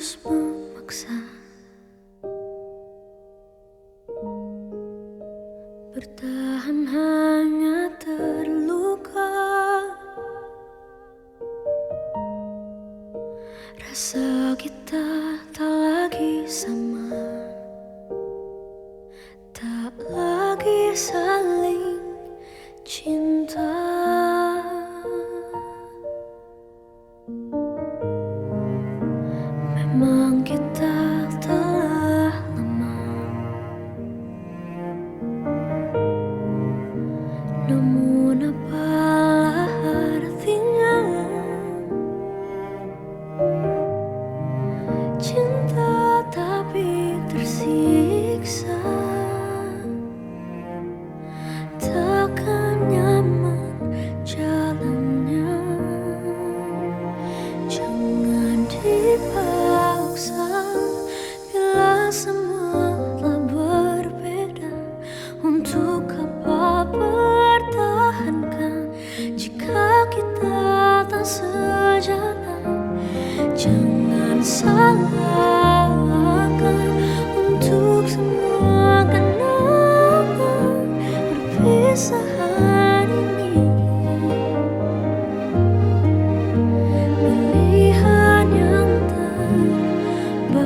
terus memaksa. Bertahan hanya terluka. Rasa kita tak lagi sama. Tak lagi sama. Memang kita telah lama Namun apalah artinya? Cinta tapi tersiksa. Takkan nyaman jalannya. Jangan dipakai salahkan untuk semua kenangan perpisahan ini pilihan yang terbaik.